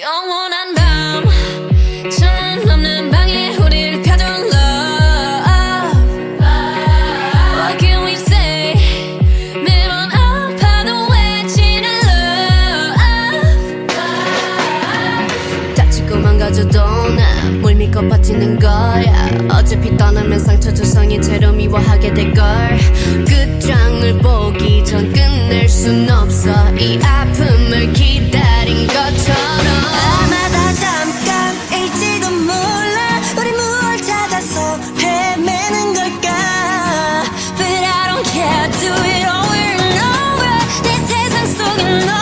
영원한 밤 천은 넘는 방에 우리를 가둔 love What 매번 아파도 외치는 love. 다치고 망가져도 난물 믿고 버티는 거야. 어차피 떠나면 상처 조성이 채로 미워하게 될걸 순 없어. 이 아픔을 기다린 것처럼. 아마도 잠깐일지도 몰라. 우리 무얼 찾아서 헤매는 걸까? But I don't care. Do it over and over 내 세상 속에 너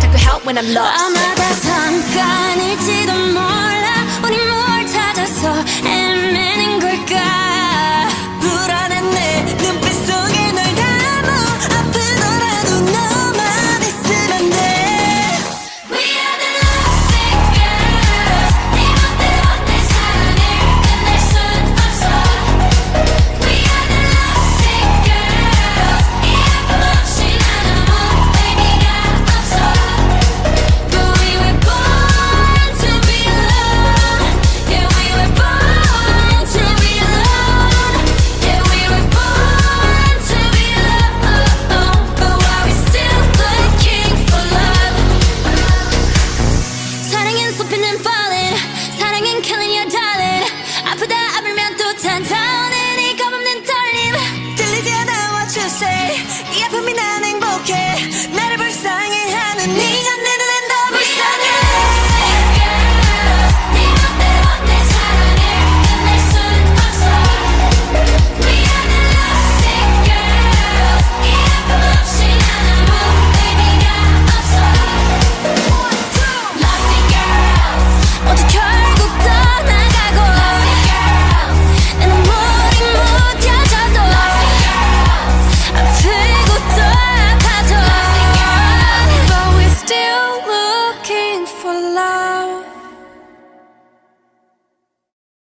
I could help when I'm lost. 아마 다 잠깐일지도 몰라.